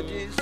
ਜਿਸ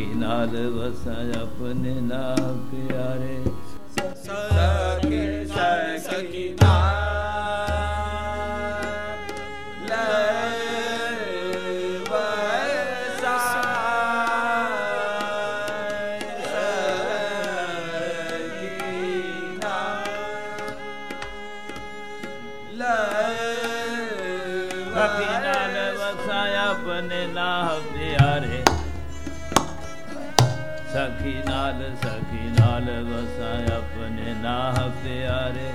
ਸਖੀ ਨਾਲ ਵਸਾ ਆਪਣੇ ਨਾ ਪਿਆਰੇ। ਸਖੀ ਸਖੀ ਨਾਲ ਲੈ ਵਸਾ ਸਖੀ ਨਾਲ ਆਪਣੇ ਨਾ ਪਿਆਰੇ। ਸਖੀ ਨਾਲ ਸਖੀ ਨਾਲ ਵਸਾ ਆਪਣੇ ਨਾ ਪਿਆਰੇ।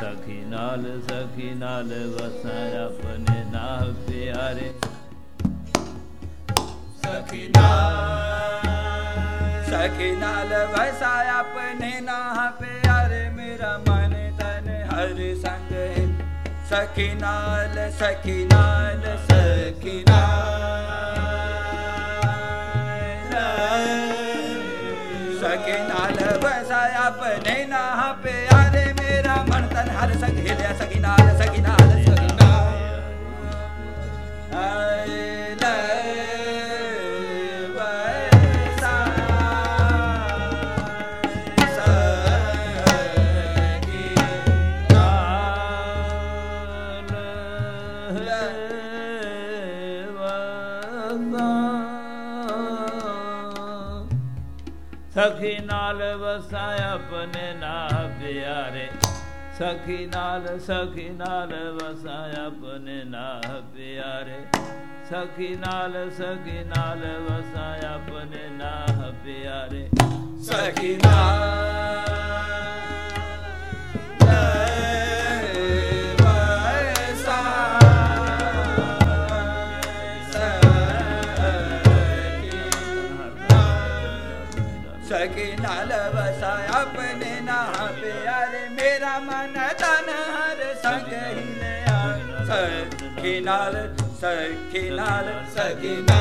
ਸਖੀ ਨਾਲ ਸਖੀ ਨਾਲ ਵਸਾ ਆਪਣੇ ਨਾ ਪਿਆਰੇ। ਸਖੀ ਨਾਲ ਸਖੀ ਨਾਲ ਵਸਾ ਆਪਣੇ ਨਾ ਪਿਆਰੇ। ਮੇਰਾ ਮਨ ਤਨ ਹਰ ਸੰਗ ਹੈ। ਸਖੀ ਨਾਲ ਸਖੀ ਨਾਲ ਸਖੀ ਨਾਲ ਸਖੀ ਨਾਲ ਵਸਾ ਆਪਣੇ ਨਾ ਪਿਆਰੇ ਮੇਰਾ ਮਨ ਤਨ ਹਰ ਸੰਗ ਹਿਲਿਆ ਸਖੀ ਨਾਲ ਸਖੀ ਨਾਲ ਸਖੀ ਨਾਲ ਆਏ ਲੈ ਵੈਸਾ ਸਖੀ ਨਾਲ ਵਸਾ ਆਪਣੇ ਨਾ ਪਿਆਰੇ। ਸਖੀ ਨਾਲ ਸਖੀ ਨਾਲ ਵਸਾ ਆਪਣੇ ਨਾ ਪਿਆਰੇ। ਸਖੀ ਨਾਲ ਸਖੀ ਨਾਲ ਵਸਾ ਆਪਣੇ ਨਾ ਪਿਆਰੇ। ਸਖੀ ਨਾਲ स के लाल स केनाल सकेना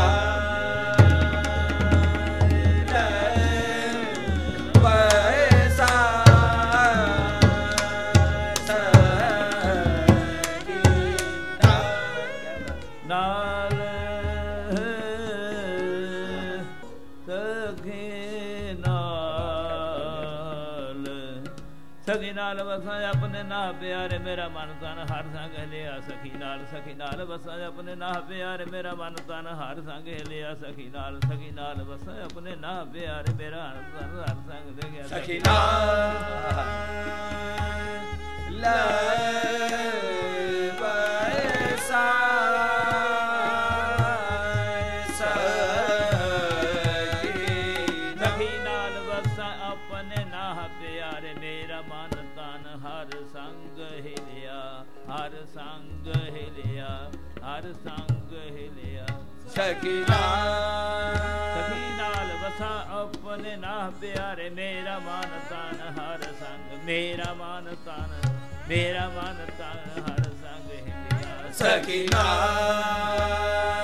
ਸਖੀ ਨਾਲ ਵਸਾਂ, ਆਪਣੇ ਨਾ ਪਿਆਰੇ ਮੇਰਾ ਮਨ ਤਨ, ਹਰ ਸੰਗ ਲਿਆ ਸਖੀ ਨਾਲ ਸਖੀ ਨਾਲ ਵਸਾਂ, ਆਪਣੇ ਨਾ ਪਿਆਰੇ ਮੇਰਾ ਮਨ ਤਨ, ਹਰ ਸੰਗ ਲਿਆ ਸਖੀ ਨਾਲ ਸਖੀ ਨਾਲ ਵਸਾਂ, ਆਪਣੇ ਨਾ ਪਿਆਰੇ ਮੇਰਾ ਮਨ ਤਨ, ਹਰ ਸੰਗ ਦੇ ਗਿਆ ਸਖੀ ਨਾਲ। ਹਰ ਸੰਗ ਹਿਲਿਆ। ਸਖੀ ਨਾਲ। ਸਖੀ ਨਾਲ ਵਸਾਂ ਆਪਣੇ ਨਾ ਪਿਆਰੇ ਮੇਰਾ ਮਨ ਤਨ ਹਰ ਸੰਗ ਮੇਰਾ ਮਨ ਤਨ ਮੇਰਾ ਮਨ ਤਨ ਹਰ ਸੰਗ ਹਿਲਿਆ। ਸਖੀ ਨਾਲ।